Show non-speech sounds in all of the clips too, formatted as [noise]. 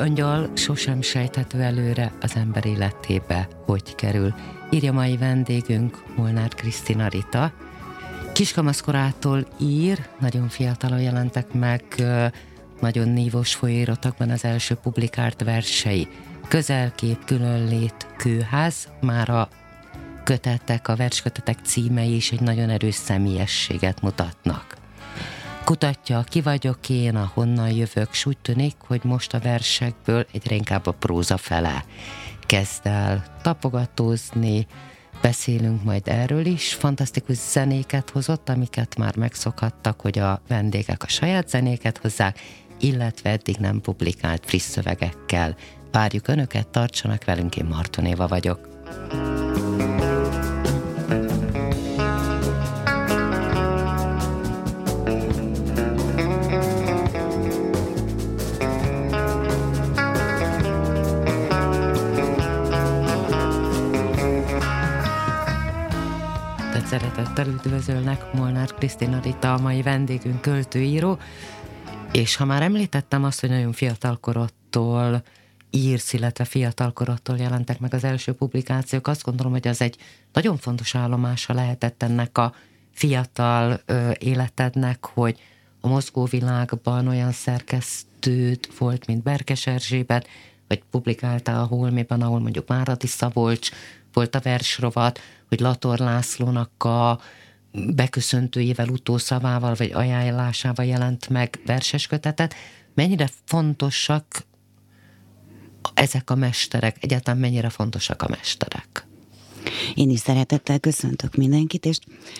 angyal sosem sejthető előre az ember életébe, hogy kerül. Írja mai vendégünk Molnár Krisztina Rita. Kiskamaszkorától ír, nagyon fiatalon jelentek meg, nagyon nívós folyóiratokban az első publikált versei. Közelkép, különlét, kőház, már a kötetek, a verskötetek címei is egy nagyon erős személyességet mutatnak kutatja, ki vagyok én, a honnan jövök, s úgy tűnik, hogy most a versekből egyre inkább a próza fele kezd el tapogatózni, beszélünk majd erről is. Fantasztikus zenéket hozott, amiket már megszokhattak, hogy a vendégek a saját zenéket hozzák, illetve eddig nem publikált friss szövegekkel. Várjuk Önöket, tartsanak velünk, én Marton Éva vagyok. Szeretettel üdvözölnek Molnár Krisztina Rita, a mai vendégünk költőíró, és ha már említettem azt, hogy nagyon fiatalkorottól írsz, illetve fiatalkorottól jelentek meg az első publikációk, azt gondolom, hogy az egy nagyon fontos állomása lehetett ennek a fiatal ö, életednek, hogy a mozgóvilágban olyan szerkesztőt volt, mint Berkes Erzsébet, vagy publikáltál a Holmiban, ahol mondjuk Máradi Szabolcs volt a versrovat, hogy Lator Lászlónak a beköszöntőjével, utószavával vagy ajánlásával jelent meg verses kötetet. Mennyire fontosak ezek a mesterek? Egyáltalán mennyire fontosak a mesterek? Én is szeretettel köszöntök mindenkit, és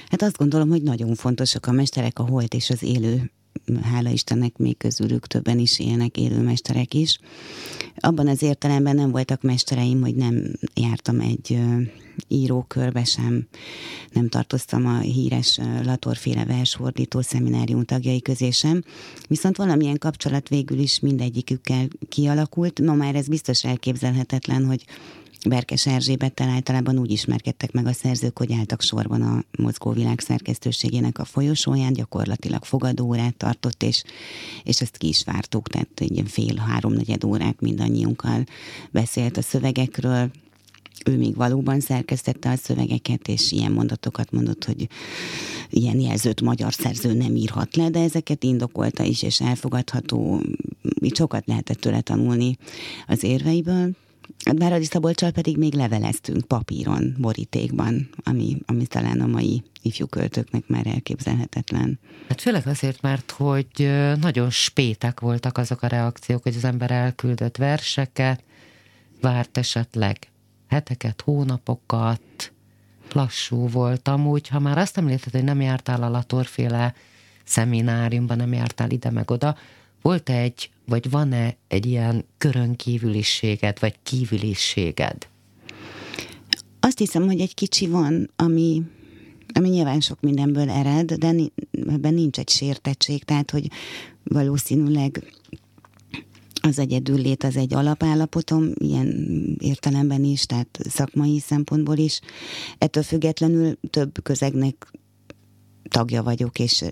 hát azt gondolom, hogy nagyon fontosak a mesterek, a holt és az élő hála Istennek még közülük többen is élnek, élőmesterek is. Abban az értelemben nem voltak mestereim, hogy nem jártam egy írókörbe sem, nem tartoztam a híres Latorféle versfordító szeminárium tagjai közé sem, viszont valamilyen kapcsolat végül is mindegyikükkel kialakult. No már ez biztos elképzelhetetlen, hogy Berkes Erzsébettel általában úgy ismerkedtek meg a szerzők, hogy álltak sorban a mozgóvilág szerkesztőségének a folyosóján, gyakorlatilag fogadórát tartott, és, és ezt ki is vártuk, tehát egy ilyen fél-háromnegyed órák mindannyiunkkal beszélt a szövegekről, ő még valóban szerkesztette a szövegeket, és ilyen mondatokat mondott, hogy ilyen jelzőt magyar szerző nem írhat le, de ezeket indokolta is, és elfogadható, így sokat lehetett tőle tanulni az érveiből. Váradi Szabolcsal pedig még leveleztünk papíron, borítékban, ami, ami talán a mai ifjú költőknek már elképzelhetetlen. Hát főleg azért, mert hogy nagyon spétek voltak azok a reakciók, hogy az ember elküldött verseket, várt esetleg heteket, hónapokat, lassú voltam, úgy, ha már azt említetted, hogy nem jártál a Latorféle szemináriumban, nem jártál ide meg oda, volt-e egy, vagy van-e egy ilyen körön kívüliséged, vagy kívüliséged? Azt hiszem, hogy egy kicsi van, ami, ami nyilván sok mindenből ered, de ebben nincs egy sértettség, tehát hogy valószínűleg az egyedül lét az egy alapállapotom, ilyen értelemben is, tehát szakmai szempontból is. Ettől függetlenül több közegnek tagja vagyok, és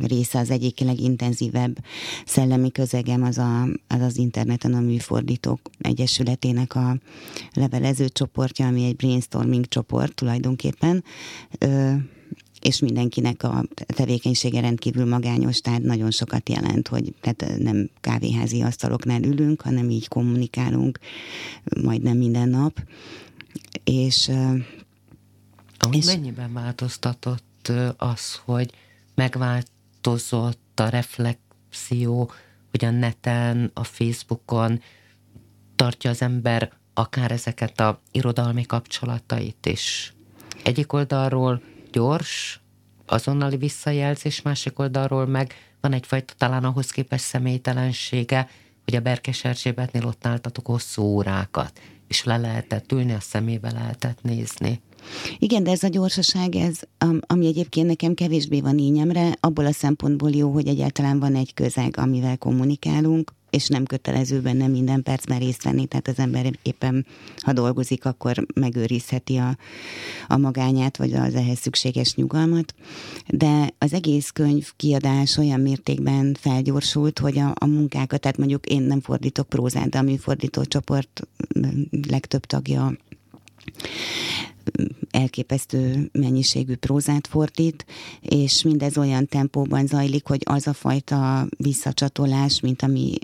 része az egyik legintenzívebb szellemi közegem az a, az, az interneten a Műfordítók Egyesületének a levelező csoportja, ami egy brainstorming csoport tulajdonképpen. Ö, és mindenkinek a tevékenysége rendkívül magányos, tehát nagyon sokat jelent, hogy tehát nem kávéházi asztaloknál ülünk, hanem így kommunikálunk majdnem minden nap. És, és mennyiben változtatott az, hogy megváltozott a reflexió, hogy a neten, a Facebookon tartja az ember akár ezeket a irodalmi kapcsolatait is. Egyik oldalról gyors, azonnali visszajelzés, másik oldalról meg van egyfajta talán ahhoz képest személytelensége, hogy a Berkes Erzsébetnél ott álltatok hosszú órákat, és le lehetett ülni, a szemébe lehetett nézni. Igen, de ez a gyorsaság, ez, ami egyébként nekem kevésbé van ínyemre, abból a szempontból jó, hogy egyáltalán van egy közeg, amivel kommunikálunk, és nem kötelező benne minden percben részt venni, tehát az ember éppen, ha dolgozik, akkor megőrizheti a, a magányát, vagy az ehhez szükséges nyugalmat. De az egész könyv kiadás olyan mértékben felgyorsult, hogy a, a munkákat, tehát mondjuk én nem fordítok prózát, de a műfordító csoport legtöbb tagja elképesztő mennyiségű prózát fordít, és mindez olyan tempóban zajlik, hogy az a fajta visszacsatolás, mint ami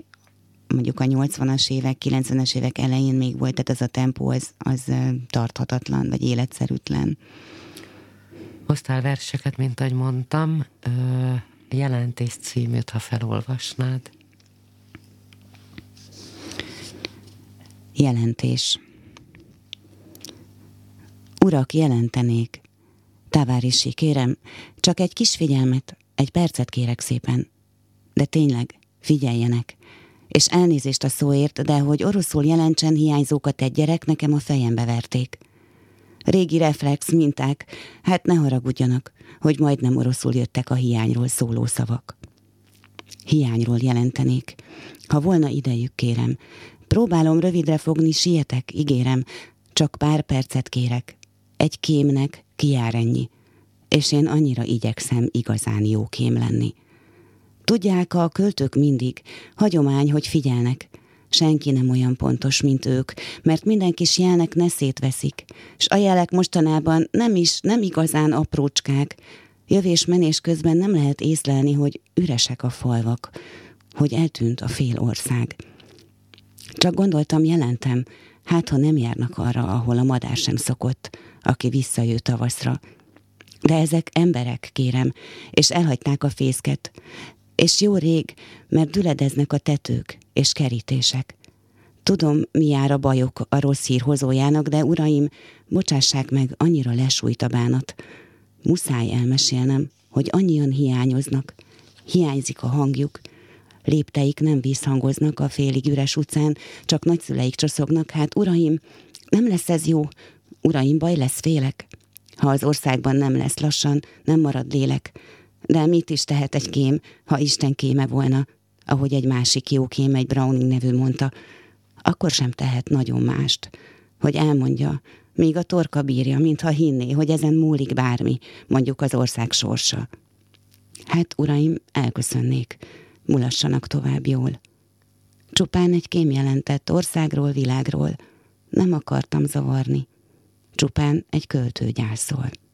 mondjuk a 80-as évek, 90-es évek elején még volt, tehát ez a tempó az, az tarthatatlan, vagy életszerűtlen. Hoztál verseket, mint ahogy mondtam, jelentés címűt, ha felolvasnád. Jelentés. Urak, jelentenék. Távárisi, kérem, csak egy kis figyelmet, egy percet kérek szépen. De tényleg, figyeljenek. És elnézést a szóért, de hogy oroszul jelentsen hiányzókat egy gyerek, nekem a fejembe verték. Régi reflex, minták, hát ne haragudjanak, hogy majdnem oroszul jöttek a hiányról szóló szavak. Hiányról jelentenék. Ha volna idejük, kérem. Próbálom rövidre fogni, sietek, ígérem. Csak pár percet kérek. Egy kémnek kiár ennyi. És én annyira igyekszem igazán jó kém lenni. Tudják a költők mindig, hagyomány, hogy figyelnek. Senki nem olyan pontos, mint ők, mert minden kis jelnek ne szétveszik, s a jelek mostanában nem is, nem igazán aprócskák. Jövés-menés közben nem lehet észlelni, hogy üresek a falvak, hogy eltűnt a fél ország. Csak gondoltam, jelentem, hát ha nem járnak arra, ahol a madár sem szokott, aki visszajő tavaszra. De ezek emberek, kérem, és elhagyták a fészket. És jó rég, mert düledeznek a tetők és kerítések. Tudom, mi jár a bajok a rossz hír hozójának, de uraim, bocsássák meg, annyira lesújt a bánat. Muszáj elmesélnem, hogy annyian hiányoznak. Hiányzik a hangjuk. Lépteik nem vízhangoznak a félig üres utcán, csak nagyszüleik csoszognak. Hát, uraim, nem lesz ez jó. Uraim, baj lesz, félek. Ha az országban nem lesz lassan, nem marad lélek. De mit is tehet egy kém, ha Isten kéme volna, ahogy egy másik jó kém, egy Browning nevű mondta, akkor sem tehet nagyon mást, hogy elmondja, míg a torka bírja, mintha hinné, hogy ezen múlik bármi, mondjuk az ország sorsa. Hát, uraim, elköszönnék, mulassanak tovább jól. Csupán egy kém jelentett országról, világról. Nem akartam zavarni. Csupán egy költő gyászol.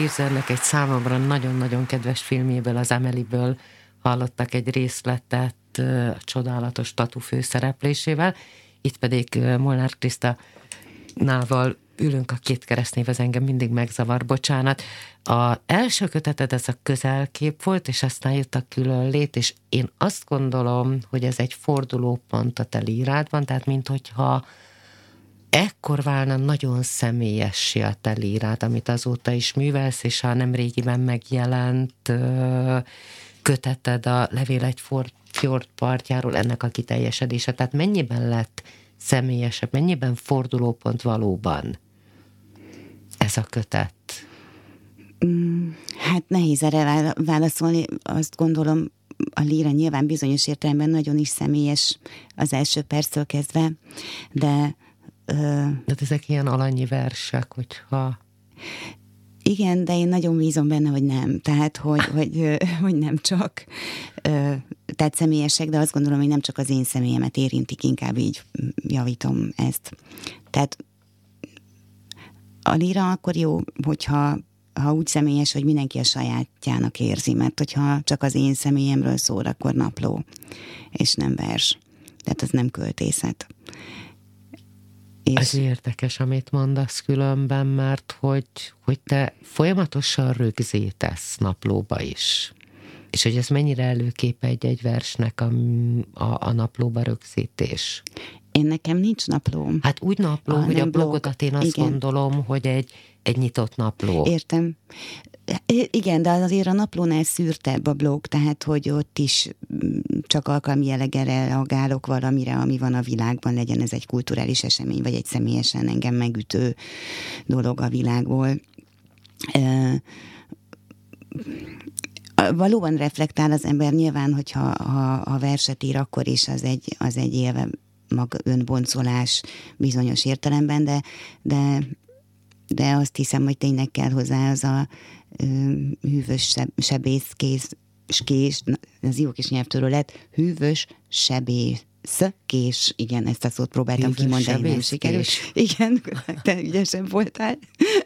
Tírzernek egy számomra nagyon-nagyon kedves filmjéből, az Emilyből hallottak egy részletet a csodálatos tatu főszereplésével. Itt pedig Molnár Kriszta nával ülünk a két keresztnév, az engem mindig megzavar, bocsánat. A első köteted ez a közelkép volt, és aztán jött a külön lét, és én azt gondolom, hogy ez egy fordulópont a te lírádban, tehát mint hogyha ekkor válna nagyon személyessé a te amit azóta is művelsz, és a nem régiben megjelent köteted a levél egy fjord partjáról, ennek a kiteljesedése. Tehát mennyiben lett személyesebb, mennyiben fordulópont valóban ez a kötet? Mm, hát nehéz erre válaszolni. Azt gondolom, a líra nyilván bizonyos értelemben nagyon is személyes az első perctől kezdve, de... De ezek ilyen alanyi versek, hogyha... Igen, de én nagyon bízom benne, hogy nem. Tehát, hogy, [laughs] hogy, hogy nem csak tehát személyesek, de azt gondolom, hogy nem csak az én személyemet érintik, inkább így javítom ezt. Tehát a lira akkor jó, hogyha ha úgy személyes, hogy mindenki a sajátjának érzi, mert hogyha csak az én személyemről szól, akkor napló, és nem vers. Tehát az nem költészet. És... Ez érdekes, amit mondasz különben, mert hogy, hogy te folyamatosan rögzítesz naplóba is. És hogy ez mennyire előképe egy-egy versnek a, a, a naplóba rögzítés? Én nekem nincs naplóm. Hát úgy napló, a, hogy a blogodat blog. én azt Igen. gondolom, hogy egy, egy nyitott napló. Értem. Igen, de azért a naplónál szűrtebb a blog, tehát hogy ott is mm, csak alkalmi jelleggel reagálok valamire, ami van a világban, legyen ez egy kulturális esemény, vagy egy személyesen engem megütő dolog a világból. Valóban reflektál az ember nyilván, hogyha ha, ha verset ír, akkor is az egy, az egy élve mag önboncolás bizonyos értelemben, de, de, de azt hiszem, hogy tényleg kell hozzá az a hűvös sebész kész, kés, az jó kis nyelvtörőlet, hűvös sebész kés, igen, ezt a szót próbáltam Hűvös kimondani, nem sikerült. [laughs] Igen, te ügyesen voltál.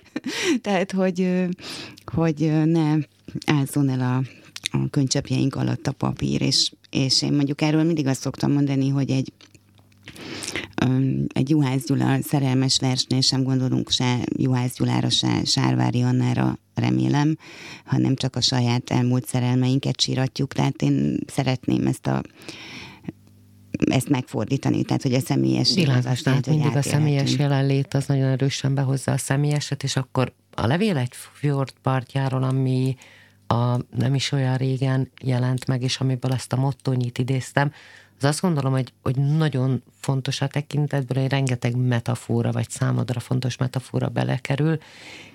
[laughs] Tehát, hogy, hogy ne ázzon el a, a könycsapjaink alatt a papír, és, és én mondjuk erről mindig azt szoktam mondani, hogy egy egy Juhász Gyula szerelmes versnél sem gondolunk se Juhász Gyulára, se Sárvári Annára, remélem, hanem csak a saját elmúlt szerelmeinket síratjuk. Tehát én szeretném ezt a ezt megfordítani, tehát hogy a személyes Világos, tehát mindig a személyes jelenlét az nagyon erősen behozza a személyeset, és akkor a levél egy fjord partjáról, ami a nem is olyan régen jelent meg, és amiből ezt a mottónyit idéztem, az azt gondolom, hogy, hogy nagyon fontos a tekintetből, hogy rengeteg metafora, vagy számodra fontos metafora belekerül,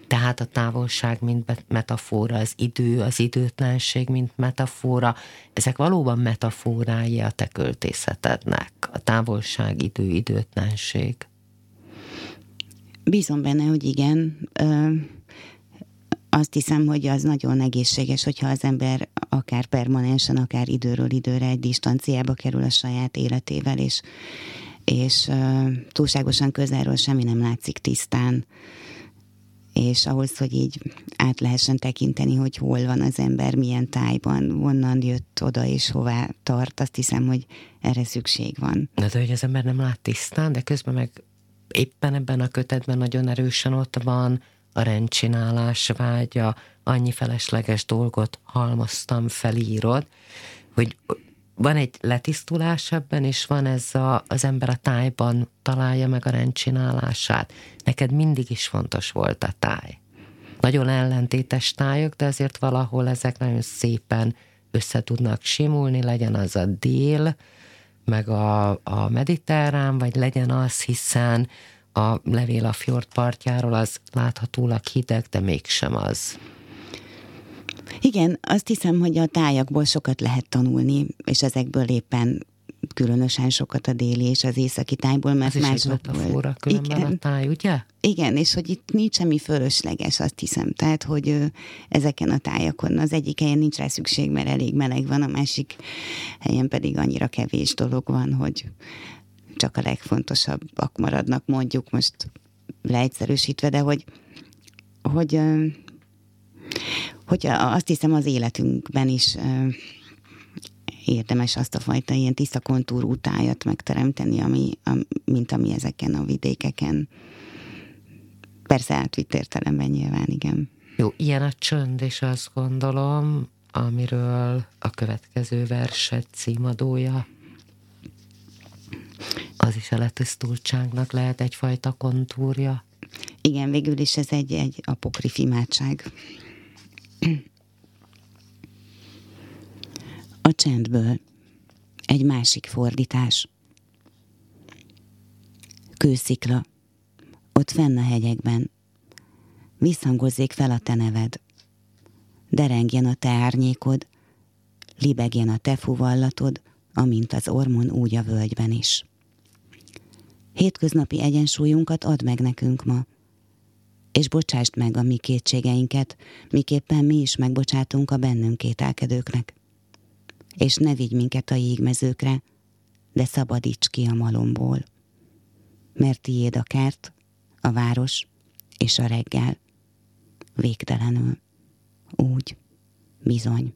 tehát a távolság, mint metafora, az idő, az időtlenség, mint metafora, ezek valóban metaforái a te költészetednek, a távolság, idő, időtlenség. Bízom benne, hogy igen. Ö- azt hiszem, hogy az nagyon egészséges, hogyha az ember akár permanensen, akár időről időre egy distanciába kerül a saját életével, és, és túlságosan közelről semmi nem látszik tisztán. És ahhoz, hogy így át lehessen tekinteni, hogy hol van az ember, milyen tájban, honnan jött oda és hová tart, azt hiszem, hogy erre szükség van. De, de hogy az ember nem lát tisztán, de közben meg éppen ebben a kötetben nagyon erősen ott van, a rendcsinálás vágya, annyi felesleges dolgot halmoztam, felírod, hogy van egy letisztulás ebben, és van ez a, az ember a tájban találja meg a rendcsinálását. Neked mindig is fontos volt a táj. Nagyon ellentétes tájok, de azért valahol ezek nagyon szépen össze tudnak simulni, legyen az a dél, meg a, a mediterrán, vagy legyen az, hiszen a levél a fjord partjáról, az láthatólag hideg, de mégsem az. Igen, azt hiszem, hogy a tájakból sokat lehet tanulni, és ezekből éppen különösen sokat a déli és az északi tájból, mert Ez mások... Ez metafora igen, a táj, ugye? Igen, és hogy itt nincs semmi fölösleges, azt hiszem. Tehát, hogy ezeken a tájakon az egyik helyen nincs rá szükség, mert elég meleg van, a másik helyen pedig annyira kevés dolog van, hogy csak a legfontosabbak maradnak, mondjuk most leegyszerűsítve, de hogy, hogy hogy azt hiszem az életünkben is érdemes azt a fajta ilyen tiszta kontúrú tájat megteremteni, ami, mint ami ezeken a vidékeken. Persze átvitt értelemben nyilván, igen. Jó, ilyen a csönd, és azt gondolom, amiről a következő verset címadója az is a letisztultságnak lehet egyfajta kontúrja. Igen, végül is ez egy, egy apokrif imádság. Csendből egy másik fordítás. Kőszikla, ott fenn a hegyekben, visszhangozzék fel a te neved, derengjen a te árnyékod, libegjen a te fuvallatod, amint az ormon úgy a völgyben is. Hétköznapi egyensúlyunkat add meg nekünk ma, és bocsásd meg a mi kétségeinket, miképpen mi is megbocsátunk a bennünk kételkedőknek. És ne vigy minket a jégmezőkre, de szabadíts ki a malomból. Mert tiéd a kert, a város és a reggel. Végtelenül. Úgy. Bizony.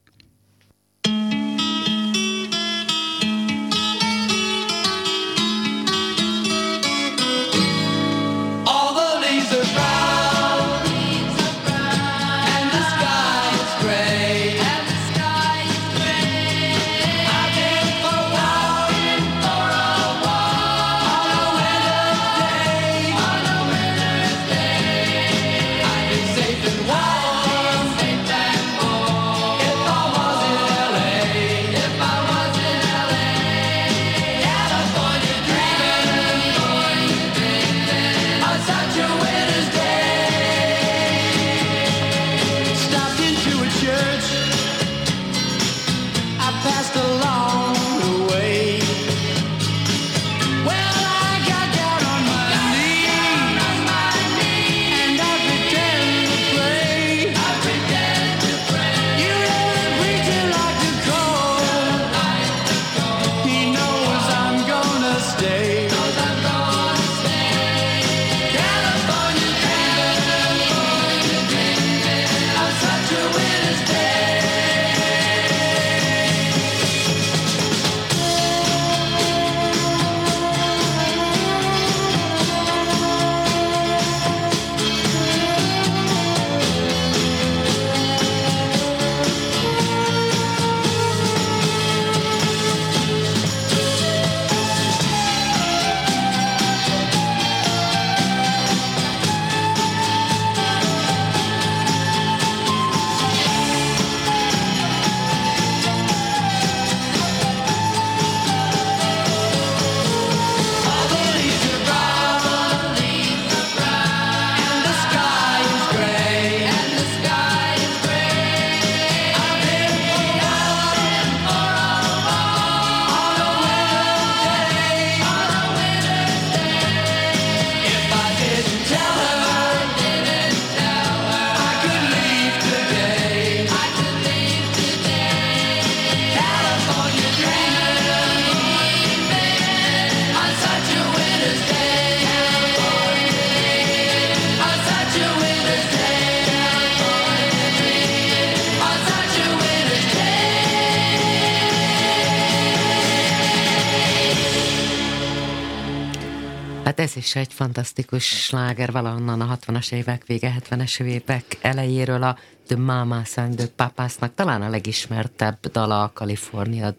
Ez is egy fantasztikus sláger valahonnan a 60-as évek vége, 70-es évek elejéről a The Mama and the Papasnak talán a legismertebb dala a California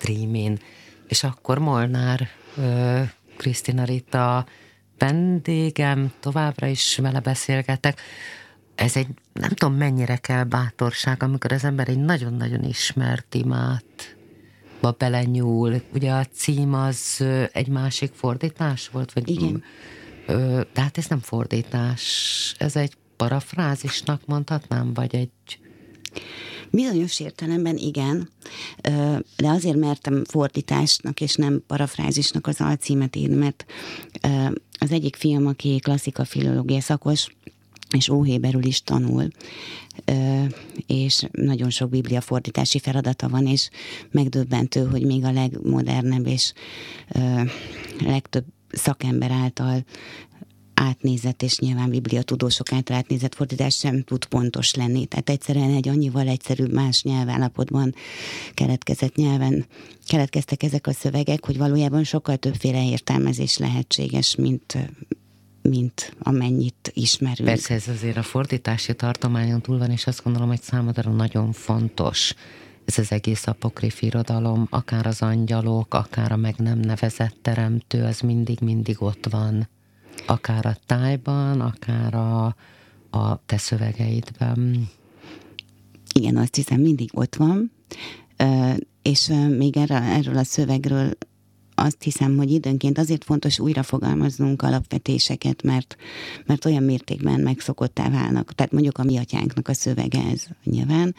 Dreamin. És akkor Molnár Krisztina Rita vendégem, továbbra is vele beszélgetek. Ez egy, nem tudom mennyire kell bátorság, amikor az ember egy nagyon-nagyon ismert imát ba belenyúl. Ugye a cím az egy másik fordítás volt? Vagy Igen. Ö, tehát ez nem fordítás, ez egy parafrázisnak mondhatnám, vagy egy... Bizonyos értelemben igen, de azért mertem fordításnak és nem parafrázisnak az alcímet írni, mert az egyik fiam, aki klasszika filológia szakos, és óhéberül is tanul, és nagyon sok biblia fordítási feladata van, és megdöbbentő, hogy még a legmodernebb és legtöbb szakember által átnézett, és nyilván bibliatudósok által átnézett fordítás sem tud pontos lenni. Tehát egyszerűen egy annyival egyszerűbb más nyelvállapotban keletkezett nyelven keletkeztek ezek a szövegek, hogy valójában sokkal többféle értelmezés lehetséges, mint mint amennyit ismerünk. Persze ez azért a fordítási tartományon túl van, és azt gondolom, hogy számodra nagyon fontos ez az egész apokrif irodalom, akár az angyalok, akár a meg nem nevezett teremtő, az mindig-mindig ott van. Akár a tájban, akár a, a te szövegeidben. Igen, azt hiszem mindig ott van, és még erről a szövegről azt hiszem, hogy időnként azért fontos újra fogalmaznunk alapvetéseket, mert, mert olyan mértékben megszokottá válnak, tehát mondjuk a mi atyánknak a szövege ez nyilván,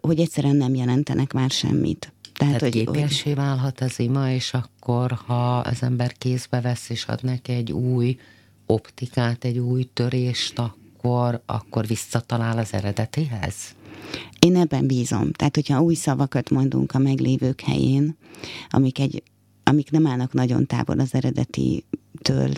hogy egyszerűen nem jelentenek már semmit. Tehát, Tehát hogy, képessé válhat az ima, és akkor, ha az ember kézbe vesz, és ad neki egy új optikát, egy új törést, akkor, akkor visszatalál az eredetéhez? Én ebben bízom. Tehát, hogyha új szavakat mondunk a meglévők helyén, amik egy amik nem állnak nagyon távol az eredetitől,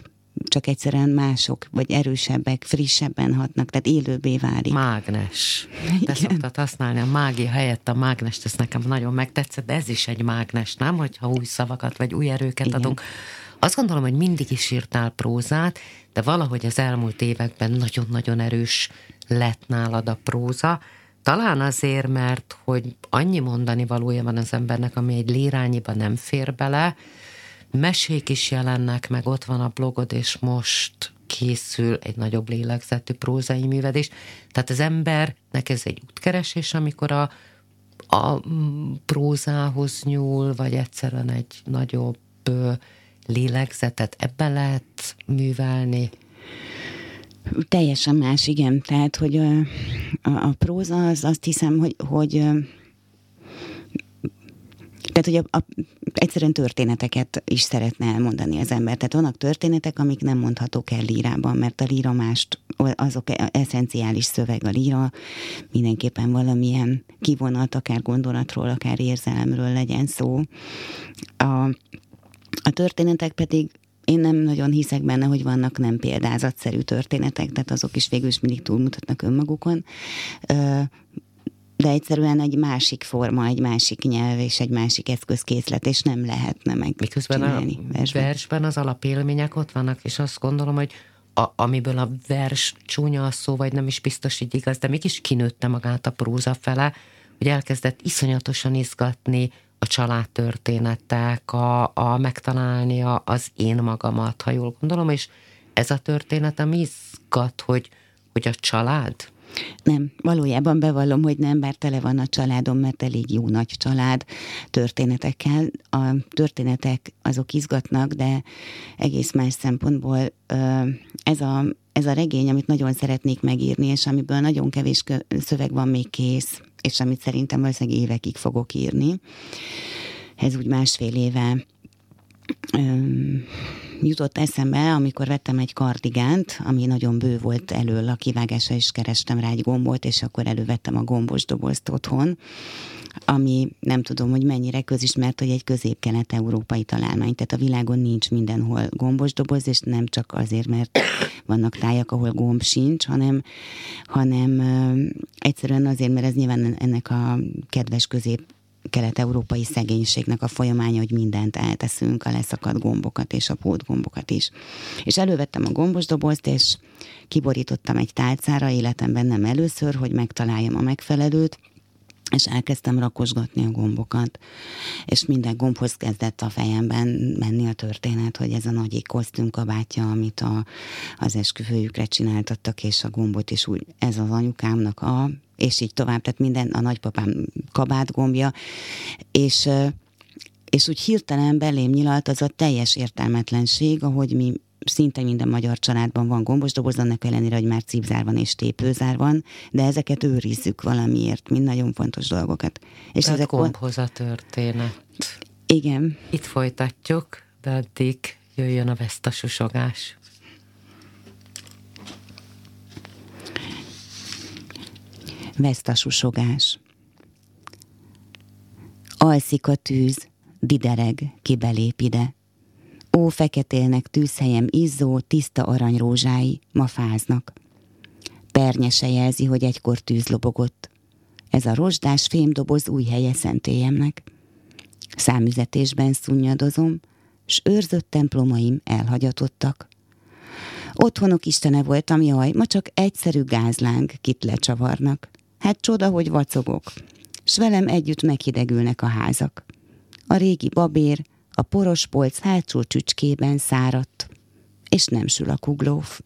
csak egyszerűen mások, vagy erősebbek, frissebben hatnak, tehát élőbbé válik. Mágnes. Te szoktad használni a mágia helyett a mágnest, ez nekem nagyon megtetszett, de ez is egy mágnes, nem? Hogyha új szavakat, vagy új erőket Igen. adunk. Azt gondolom, hogy mindig is írtál prózát, de valahogy az elmúlt években nagyon-nagyon erős lett nálad a próza. Talán azért, mert hogy annyi mondani valója van az embernek, ami egy lírányiba nem fér bele, mesék is jelennek, meg ott van a blogod, és most készül egy nagyobb lélegzetű prózai művedés. Tehát az embernek ez egy útkeresés, amikor a, a prózához nyúl, vagy egyszerűen egy nagyobb lélegzetet ebben lehet művelni. Teljesen más, igen. Tehát, hogy a, a, próza az azt hiszem, hogy, hogy tehát, hogy a, a, egyszerűen történeteket is szeretne elmondani az ember. Tehát vannak történetek, amik nem mondhatók el lírában, mert a líra mást, azok eszenciális szöveg a líra, mindenképpen valamilyen kivonat, akár gondolatról, akár érzelemről legyen szó. A, a történetek pedig én nem nagyon hiszek benne, hogy vannak nem példázatszerű történetek, tehát azok is végül is mindig túlmutatnak önmagukon de egyszerűen egy másik forma, egy másik nyelv és egy másik eszközkészlet, és nem lehetne meg Miközben a versben. versben az alapélmények ott vannak, és azt gondolom, hogy a, amiből a vers csúnya a szó, vagy nem is biztos így igaz, de mégis kinőtte magát a próza fele, hogy elkezdett iszonyatosan izgatni a családtörténetek, a, a megtalálni a, az én magamat, ha jól gondolom, és ez a történetem izgat, hogy, hogy a család, nem, valójában bevallom, hogy nem, bár tele van a családom, mert elég jó nagy család történetekkel. A történetek azok izgatnak, de egész más szempontból ez a, ez a regény, amit nagyon szeretnék megírni, és amiből nagyon kevés szöveg van még kész, és amit szerintem valószínűleg évekig fogok írni. Ez úgy másfél éve jutott eszembe, amikor vettem egy kardigánt, ami nagyon bő volt elől a kivágása, és kerestem rá egy gombot, és akkor elővettem a gombos dobozt otthon, ami nem tudom, hogy mennyire közismert, hogy egy közép-kelet-európai találmány. Tehát a világon nincs mindenhol gombos doboz, és nem csak azért, mert vannak tájak, ahol gomb sincs, hanem, hanem egyszerűen azért, mert ez nyilván ennek a kedves közép kelet-európai szegénységnek a folyamánya, hogy mindent elteszünk, a leszakadt gombokat és a pótgombokat is. És elővettem a gombos dobozt, és kiborítottam egy tálcára, életemben nem először, hogy megtaláljam a megfelelőt, és elkezdtem rakosgatni a gombokat, és minden gombhoz kezdett a fejemben menni a történet, hogy ez a nagy kosztümkabátja, amit a, az esküvőjükre csináltattak, és a gombot is úgy, ez az anyukámnak a, és így tovább, tehát minden a nagypapám kabátgombja, és és úgy hirtelen belém nyilalt az a teljes értelmetlenség, ahogy mi szinte minden magyar családban van gombos doboz, annak ellenére, hogy már cipzár van és tépőzár van, de ezeket őrizzük valamiért, mind nagyon fontos dolgokat. És Tehát ezek gombhoz a történet. Igen. Itt folytatjuk, de addig jöjjön a vesztasusogás. Vesztasusogás. Alszik a tűz, didereg, ki belép ide Ó, feketélnek tűzhelyem izzó, tiszta aranyrózsái, ma fáznak. Pernyese jelzi, hogy egykor tűz lobogott. Ez a rozsdás fémdoboz új helye szentélyemnek. Számüzetésben szunnyadozom, s őrzött templomaim elhagyatottak. Otthonok istene voltam, jaj, ma csak egyszerű gázláng, kit lecsavarnak. Hát csoda, hogy vacogok, s velem együtt meghidegülnek a házak. A régi babér, a poros polc hátsó csücskében száradt, és nem sül a kuglóf.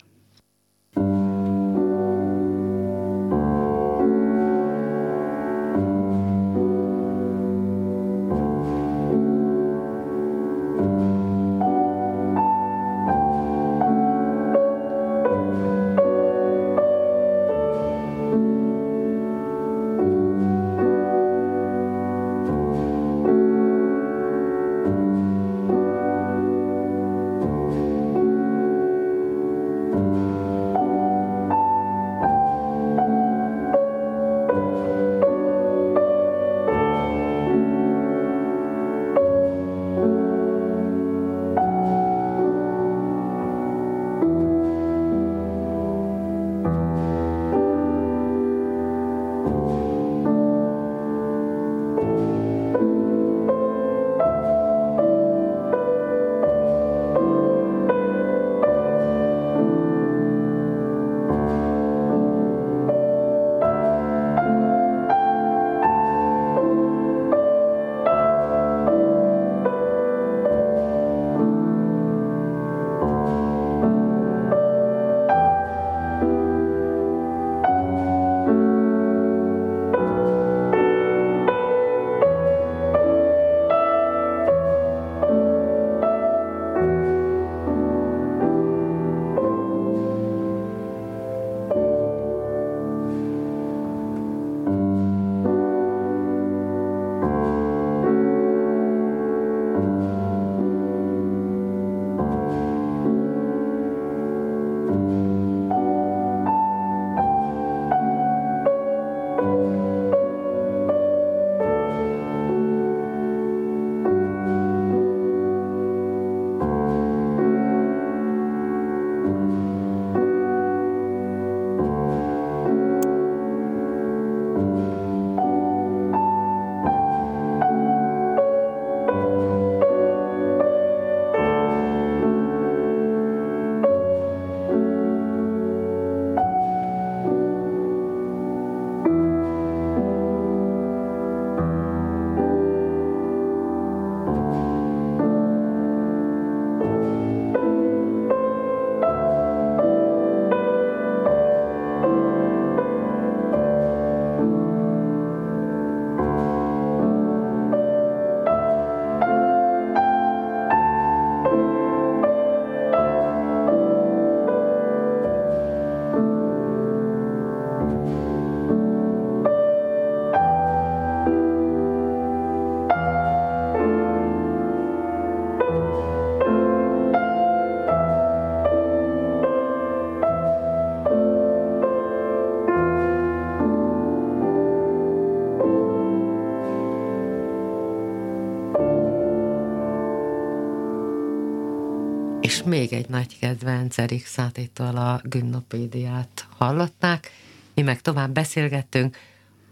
Még egy nagy kedvenc Erik Szátétól a Gymnopédiát hallották. Mi meg tovább beszélgettünk.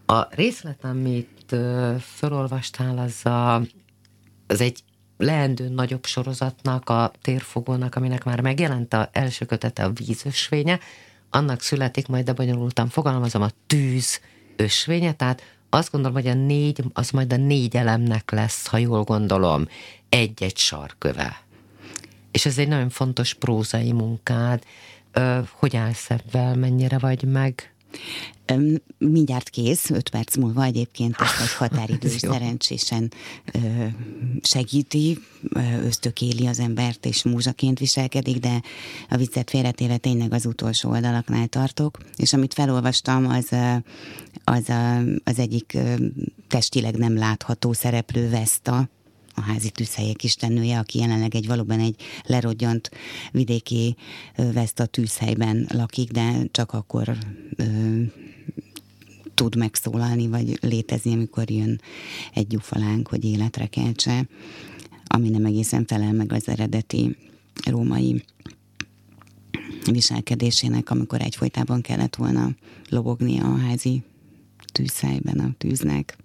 A részlet, amit felolvastál, az, a, az egy leendő nagyobb sorozatnak, a térfogónak, aminek már megjelent a első kötete a vízösvénye, annak születik, majd de bonyolultan fogalmazom, a tűz ösvénye, tehát azt gondolom, hogy a négy, az majd a négy elemnek lesz, ha jól gondolom, egy-egy sarköve és ez egy nagyon fontos prózai munkád. Hogy állsz ebben, mennyire vagy meg? Mindjárt kész, öt perc múlva egyébként ezt egy határidő [laughs] szerencsésen segíti, ösztökéli az embert, és múzsaként viselkedik, de a viccet félretéve tényleg az utolsó oldalaknál tartok, és amit felolvastam, az, az, az egyik testileg nem látható szereplő Veszta, a házi tűzhelyek istennője, aki jelenleg egy valóban egy lerodjant vidéki a tűzhelyben lakik, de csak akkor ö, tud megszólalni, vagy létezni, amikor jön egy gyufalánk, hogy életre keltse ami nem egészen felel meg az eredeti római viselkedésének, amikor egyfolytában kellett volna lobogni a házi tűzhelyben a tűznek.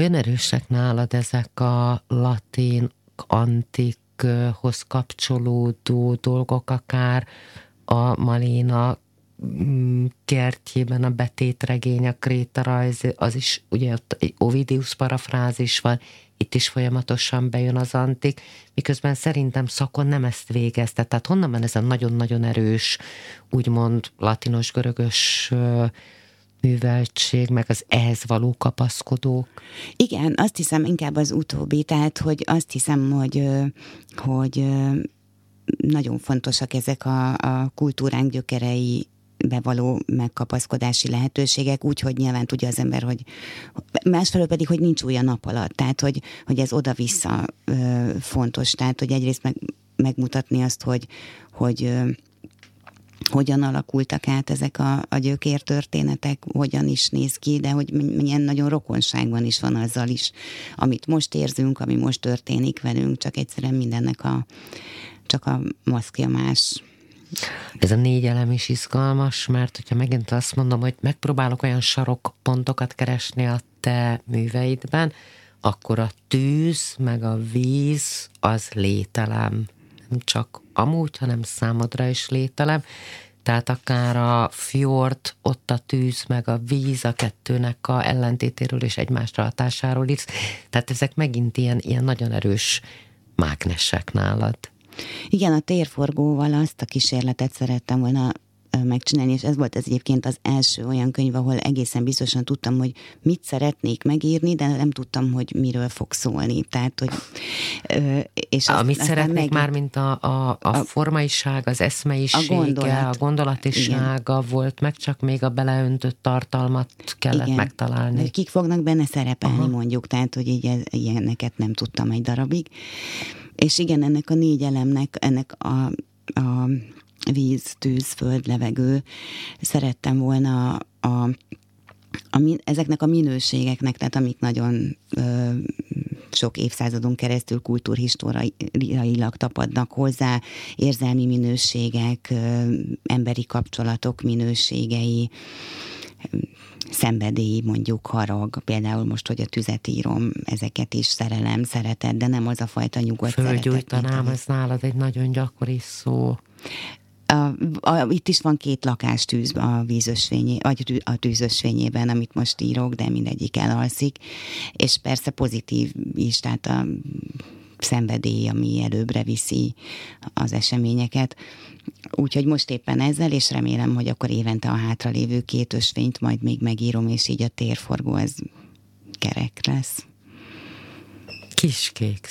Olyan erősek nálad ezek a latin, antikhoz kapcsolódó dolgok, akár a Malina mm, kertjében a betétregény, a krétarajz, az is, ugye ott egy Ovidius parafrázis van, itt is folyamatosan bejön az antik, miközben szerintem szakon nem ezt végezte. Tehát honnan van ez a nagyon-nagyon erős, úgymond latinos-görögös műveltség, meg az ehhez való kapaszkodók? Igen, azt hiszem inkább az utóbbi, tehát hogy azt hiszem, hogy, hogy nagyon fontosak ezek a, a kultúránk gyökerei bevaló megkapaszkodási lehetőségek, úgyhogy nyilván tudja az ember, hogy másfelől pedig, hogy nincs új a nap alatt, tehát hogy, hogy ez oda-vissza fontos, tehát hogy egyrészt meg, megmutatni azt, hogy, hogy hogyan alakultak át ezek a, a gyökértörténetek, hogyan is néz ki, de hogy milyen nagyon rokonságban is van azzal is, amit most érzünk, ami most történik velünk, csak egyszerűen mindennek a, csak a maszkja más. Ez a négy elem is izgalmas, mert hogyha megint azt mondom, hogy megpróbálok olyan sarokpontokat keresni a te műveidben, akkor a tűz meg a víz az lételem. Nem csak amúgy, hanem számodra is lételem. Tehát akár a fjord, ott a tűz, meg a víz a kettőnek a ellentétéről és egymásra hatásáról is. Tehát ezek megint ilyen, ilyen nagyon erős mágnesek nálad. Igen, a térforgóval azt a kísérletet szerettem volna megcsinálni, és ez volt ez egyébként az első olyan könyv, ahol egészen biztosan tudtam, hogy mit szeretnék megírni, de nem tudtam, hogy miről fog szólni. Tehát, hogy... És azt, Amit szeretnék meg... már, mint a, a, a, a formaiság, az eszmeisége, a, gondolat. a gondolatisága Igen. volt, meg csak még a beleöntött tartalmat kellett Igen. megtalálni. Kik fognak benne szerepelni, Aha. mondjuk, tehát, hogy így ilyeneket nem tudtam egy darabig. És igen, ennek a négy elemnek, ennek a, a víz, tűz, föld, levegő, szerettem volna a, a, a, ezeknek a minőségeknek, tehát amik nagyon ö, sok évszázadon keresztül kultúrhistóriailag tapadnak hozzá, érzelmi minőségek, ö, emberi kapcsolatok minőségei, szenvedély, mondjuk harag, például most, hogy a tüzet írom, ezeket is szerelem, szeretet, de nem az a fajta nyugodt Fölgyújtanám, ez nálad egy nagyon gyakori szó. A, a, itt is van két lakástűz a vízösvényé, vagy a tűzösvényében, amit most írok, de mindegyik elalszik, és persze pozitív is, tehát a szenvedély, ami előbbre viszi az eseményeket. Úgyhogy most éppen ezzel, és remélem, hogy akkor évente a hátralévő két ösvényt majd még megírom, és így a térforgó az kerek lesz. Kiskék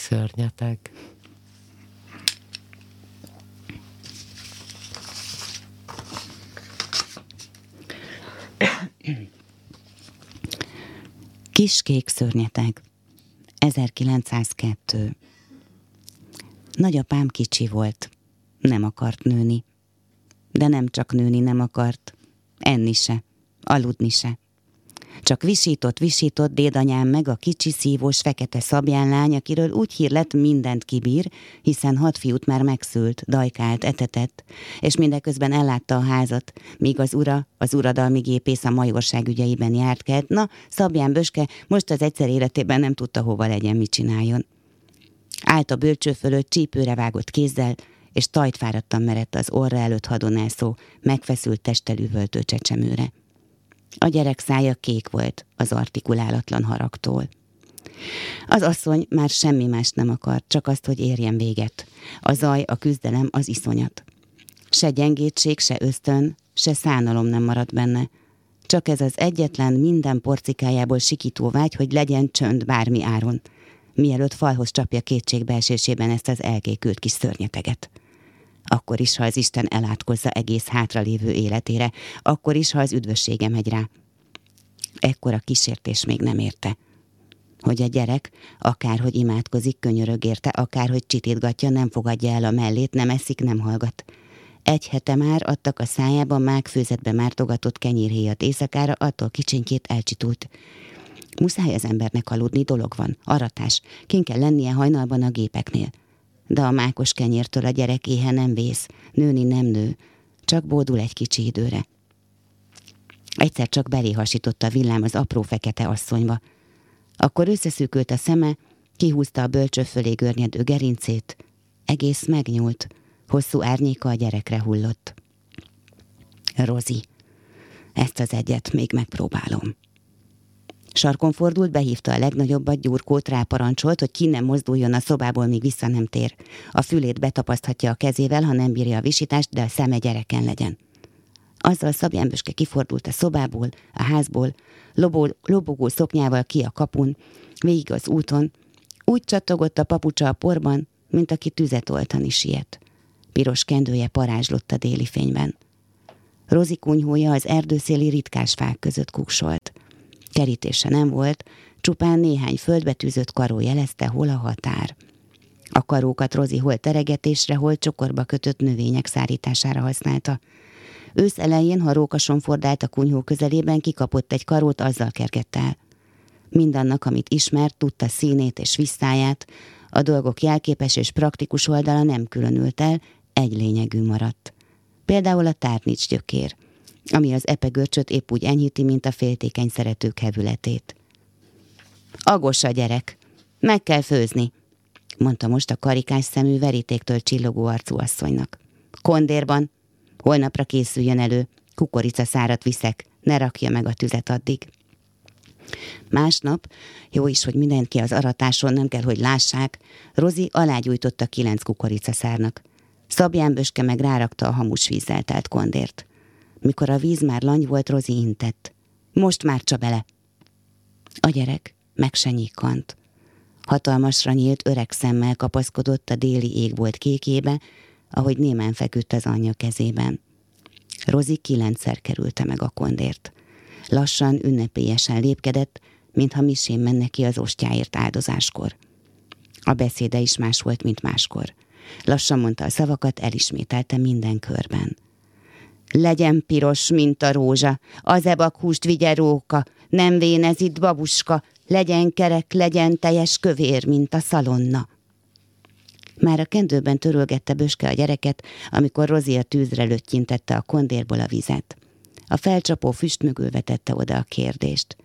szörnyeteg. Kiskék szörnyeteg. 1902. Nagyapám kicsi volt nem akart nőni. De nem csak nőni nem akart, enni se, aludni se. Csak visított, visított dédanyám meg a kicsi szívós fekete szabján lány, akiről úgy hír lett mindent kibír, hiszen hat fiút már megszült, dajkált, etetett, és mindeközben ellátta a házat, míg az ura, az uradalmi gépész a majorság ügyeiben járt kelt. Na, Szabján Böske most az egyszer életében nem tudta hova legyen, mit csináljon. Állt a bölcső fölött csípőre vágott kézzel, és tajt fáradtan merett az orra előtt hadonászó, megfeszült testelűvöltő csecsemőre. A gyerek szája kék volt az artikulálatlan haragtól. Az asszony már semmi más nem akart, csak azt, hogy érjen véget. A zaj, a küzdelem, az iszonyat. Se gyengétség, se ösztön, se szánalom nem maradt benne. Csak ez az egyetlen minden porcikájából sikító vágy, hogy legyen csönd bármi áron, mielőtt falhoz csapja kétségbeesésében ezt az elkékült kis szörnyeteget. Akkor is, ha az Isten elátkozza egész hátralévő életére, akkor is, ha az üdvössége megy rá. Ekkora kísértés még nem érte. Hogy a gyerek, akárhogy imádkozik, könyörög érte, akárhogy csitítgatja, nem fogadja el a mellét, nem eszik, nem hallgat. Egy hete már adtak a szájában mágfőzetbe mártogatott kenyérhéjat éjszakára, attól kicsinkét elcsitult. Muszáj az embernek aludni, dolog van, aratás, kin kell lennie hajnalban a gépeknél. De a mákos kenyértől a gyerek éhe nem vész, nőni nem nő, csak bódul egy kicsi időre. Egyszer csak belé hasított a villám az apró fekete asszonyba. Akkor összeszűkült a szeme, kihúzta a bölcső fölé görnyedő gerincét, egész megnyúlt, hosszú árnyéka a gyerekre hullott. Rozi, ezt az egyet még megpróbálom. Sarkon fordult, behívta a legnagyobbat, gyurkót, ráparancsolt, hogy ki nem mozduljon a szobából, míg vissza nem tér. A fülét betapaszthatja a kezével, ha nem bírja a visítást, de a szeme gyereken legyen. Azzal Szabjánböske kifordult a szobából, a házból, lobó, lobogó szoknyával ki a kapun, végig az úton, úgy csatogott a papucsa a porban, mint aki tüzet oltani siet. Piros kendője parázslott a déli fényben. Rozi kunyhója az erdőszéli ritkás fák között kuksolt. Kerítése nem volt, csupán néhány földbetűzött karó jelezte, hol a határ. A karókat Rozi hol teregetésre, hol csokorba kötött növények szárítására használta. Ősz elején, ha rókason fordált a kunyhó közelében, kikapott egy karót, azzal kergett el. Mindannak, amit ismert, tudta színét és visszáját, a dolgok jelképes és praktikus oldala nem különült el, egy lényegű maradt. Például a tárnics gyökér, ami az epegörcsöt épp úgy enyhíti, mint a féltékeny szeretők hevületét. Agos a gyerek, meg kell főzni, mondta most a karikás szemű verítéktől csillogó arcú asszonynak. Kondérban, holnapra készüljön elő, kukorica szárat viszek, ne rakja meg a tüzet addig. Másnap, jó is, hogy mindenki az aratáson nem kell, hogy lássák, Rozi alágyújtotta kilenc kukoricaszárnak. Szabján Böske meg rárakta a hamus vízzel telt kondért. Mikor a víz már langy volt, Rozi intett. Most mártsa bele. A gyerek meg se nyíkant. Hatalmasra nyílt öreg szemmel kapaszkodott a déli ég volt kékébe, ahogy némán feküdt az anyja kezében. Rozi kilencszer kerülte meg a kondért. Lassan, ünnepélyesen lépkedett, mintha misén menne ki az ostjáért áldozáskor. A beszéde is más volt, mint máskor. Lassan mondta a szavakat, elismételte minden körben. Legyen piros, mint a rózsa, az ebak húst vigye róka, nem vénez itt babuska, legyen kerek, legyen teljes kövér, mint a szalonna. Már a kendőben törölgette Böske a gyereket, amikor Rozi a tűzre löttyintette a kondérból a vizet. A felcsapó füst mögül vetette oda a kérdést.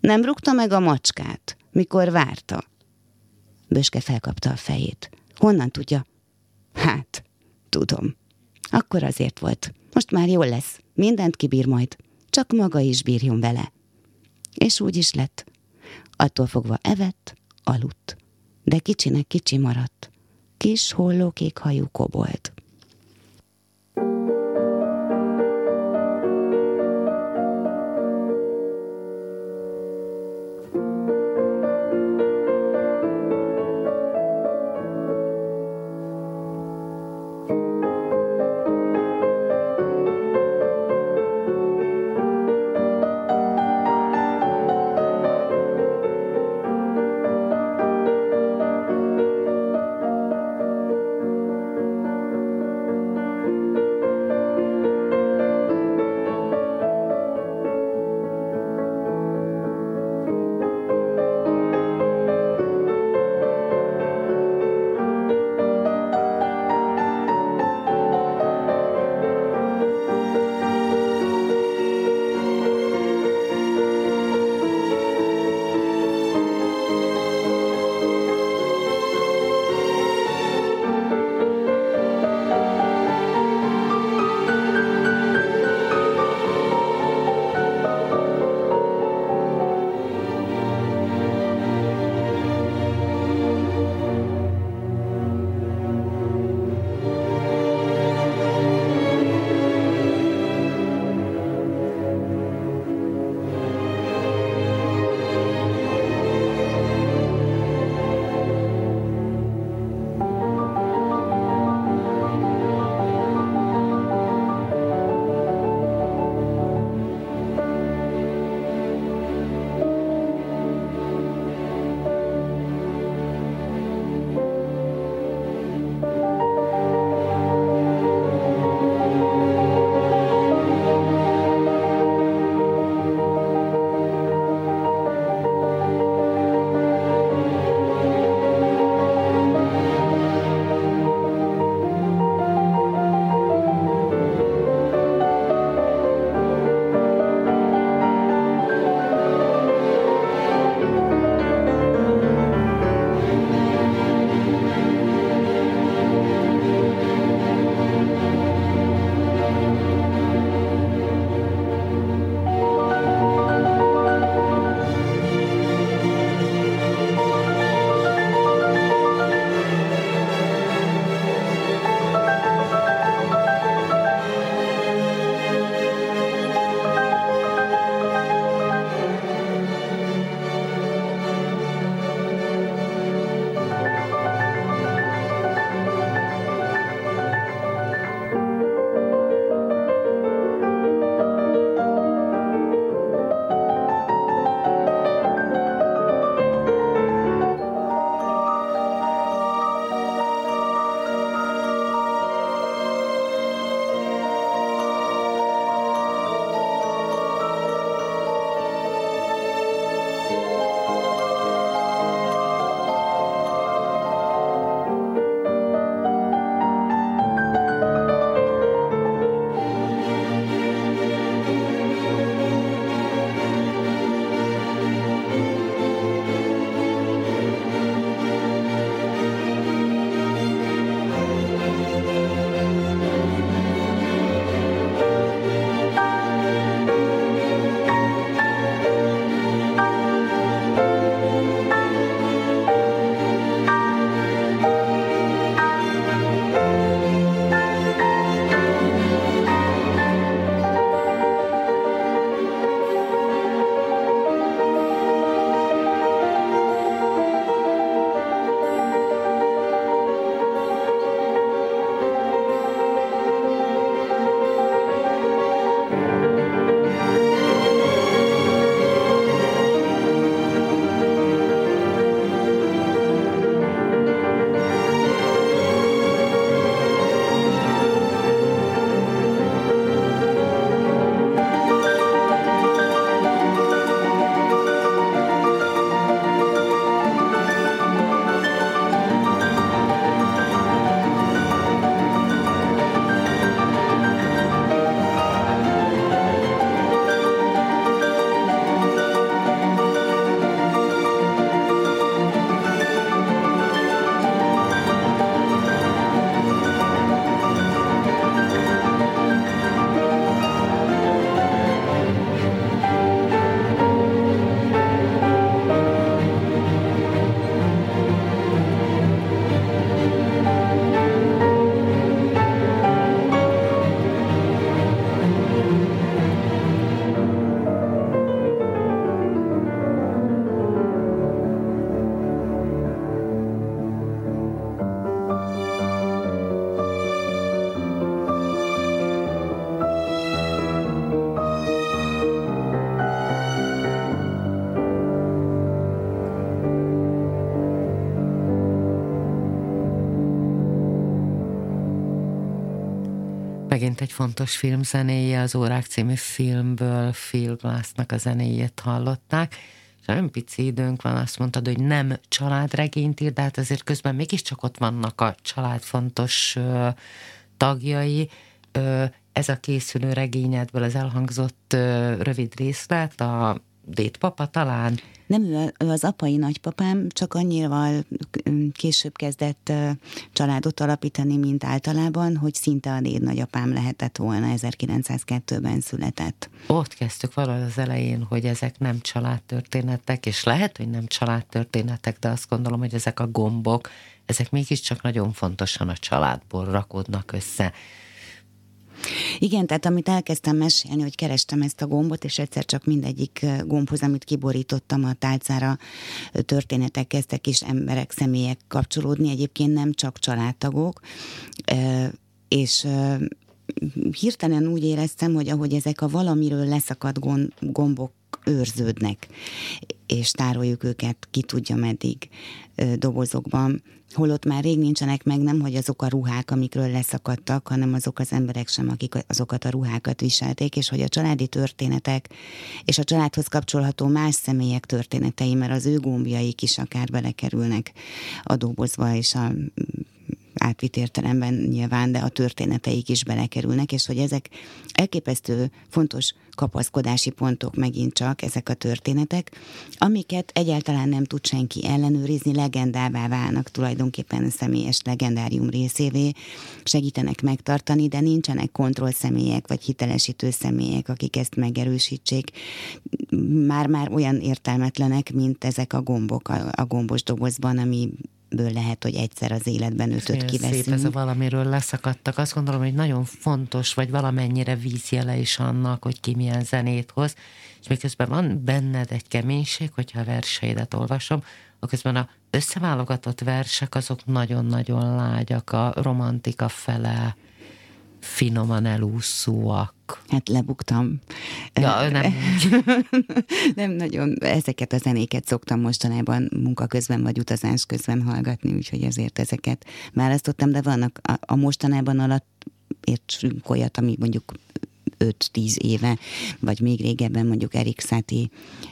Nem rúgta meg a macskát, mikor várta? Böske felkapta a fejét. Honnan tudja? Hát, tudom. Akkor azért volt. Most már jól lesz. Mindent kibír majd. Csak maga is bírjon vele. És úgy is lett. Attól fogva evett, aludt. De kicsinek kicsi maradt. Kis hollókék hajú kobolt. Megint egy fontos film zenéje, az Órák című filmből Phil a zenéjét hallották, és nagyon pici időnk van, azt mondtad, hogy nem családregényt ír, de hát azért közben mégiscsak ott vannak a család fontos ö, tagjai. Ö, ez a készülő regényedből az elhangzott ö, rövid részlet, a dédpapa talán? Nem, ő az apai nagypapám, csak annyival később kezdett családot alapítani, mint általában, hogy szinte a déd nagyapám lehetett volna, 1902-ben született. Ott kezdtük valahogy az elején, hogy ezek nem családtörténetek, és lehet, hogy nem családtörténetek, de azt gondolom, hogy ezek a gombok, ezek mégiscsak nagyon fontosan a családból rakódnak össze igen, tehát amit elkezdtem mesélni, hogy kerestem ezt a gombot, és egyszer csak mindegyik gombhoz, amit kiborítottam a tálcára, történetek kezdtek is emberek, személyek kapcsolódni, egyébként nem csak családtagok, és hirtelen úgy éreztem, hogy ahogy ezek a valamiről leszakadt gombok őrződnek, és tároljuk őket ki tudja meddig dobozokban, holott már rég nincsenek meg nem, hogy azok a ruhák, amikről leszakadtak, hanem azok az emberek sem, akik azokat a ruhákat viselték, és hogy a családi történetek és a családhoz kapcsolható más személyek történetei, mert az ő gombjaik is akár belekerülnek a dobozba, és a átvitt értelemben nyilván, de a történeteik is belekerülnek, és hogy ezek elképesztő fontos kapaszkodási pontok megint csak ezek a történetek, amiket egyáltalán nem tud senki ellenőrizni, legendává válnak tulajdonképpen a személyes legendárium részévé, segítenek megtartani, de nincsenek kontrollszemélyek vagy hitelesítő személyek, akik ezt megerősítsék. Már-már olyan értelmetlenek, mint ezek a gombok a, a gombos dobozban, ami ből lehet, hogy egyszer az életben ötöt kiveszünk. Szép ez a valamiről leszakadtak. Azt gondolom, hogy nagyon fontos, vagy valamennyire vízjele is annak, hogy ki milyen zenét hoz, és miközben van benned egy keménység, hogyha a verseidet olvasom, közben a összeválogatott versek azok nagyon-nagyon lágyak, a romantika fele, finoman elúszóak. Hát lebuktam. Ja, nem. [laughs] nem nagyon, ezeket a zenéket szoktam mostanában munka közben vagy utazás közben hallgatni, úgyhogy ezért ezeket választottam, de vannak a, a mostanában alatt értsünk olyat, ami mondjuk 5-10 éve, vagy még régebben mondjuk Erik Száti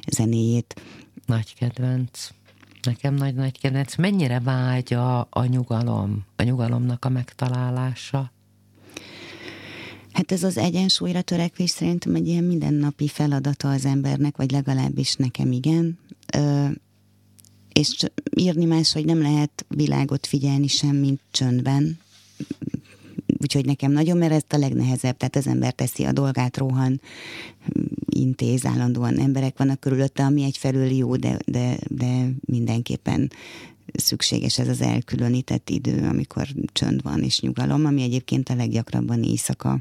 zenéjét. Nagy kedvenc. Nekem nagy-nagy kedvenc. Mennyire vágy a, a nyugalom, a nyugalomnak a megtalálása? Hát ez az egyensúlyra törekvés szerintem egy ilyen mindennapi feladata az embernek, vagy legalábbis nekem igen. Ö, és írni más, hogy nem lehet világot figyelni sem, mint csöndben. Úgyhogy nekem nagyon, mert ez a legnehezebb, tehát az ember teszi a dolgát, rohan, intéz, állandóan emberek vannak körülötte, ami egyfelől jó, de, de, de mindenképpen szükséges ez az elkülönített idő, amikor csönd van és nyugalom, ami egyébként a leggyakrabban éjszaka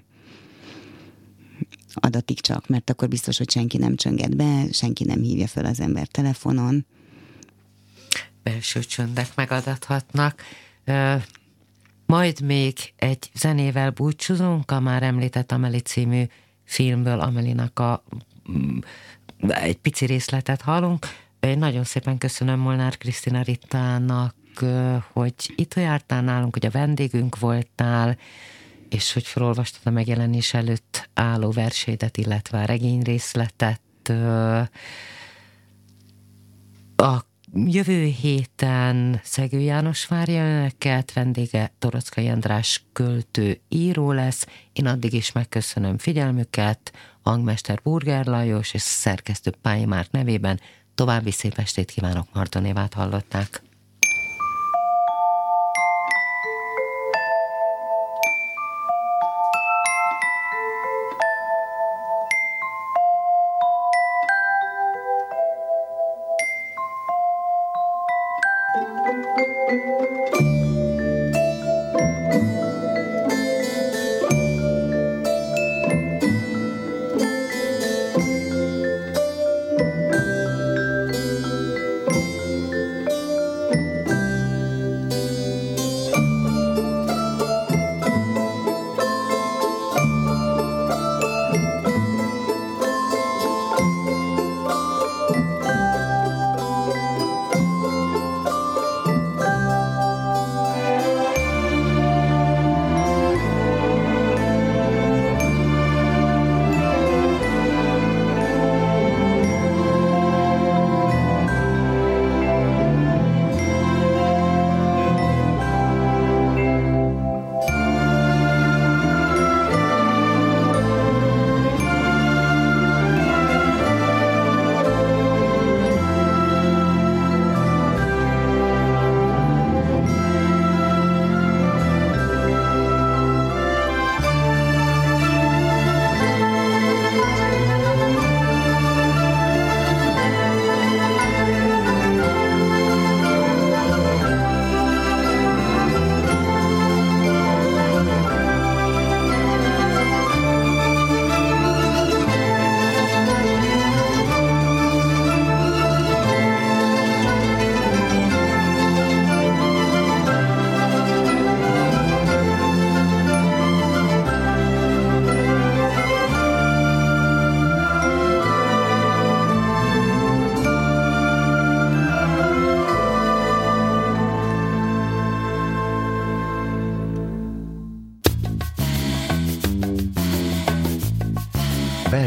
adatik csak, mert akkor biztos, hogy senki nem csönget be, senki nem hívja fel az ember telefonon. Belső csöndek megadathatnak. Majd még egy zenével búcsúzunk, a már említett Ameli című filmből Amelinak a mm, egy pici részletet hallunk. Én nagyon szépen köszönöm Molnár Krisztina Rittának, hogy itt jártál nálunk, hogy a vendégünk voltál, és hogy felolvastad a megjelenés előtt álló versédet, illetve a regényrészletet. A jövő héten Szegő János várja önöket, vendége Torockai András költő író lesz. Én addig is megköszönöm figyelmüket, hangmester Burger Lajos és szerkesztő Pályi Márk nevében. További szép estét kívánok, Martonévát hallották.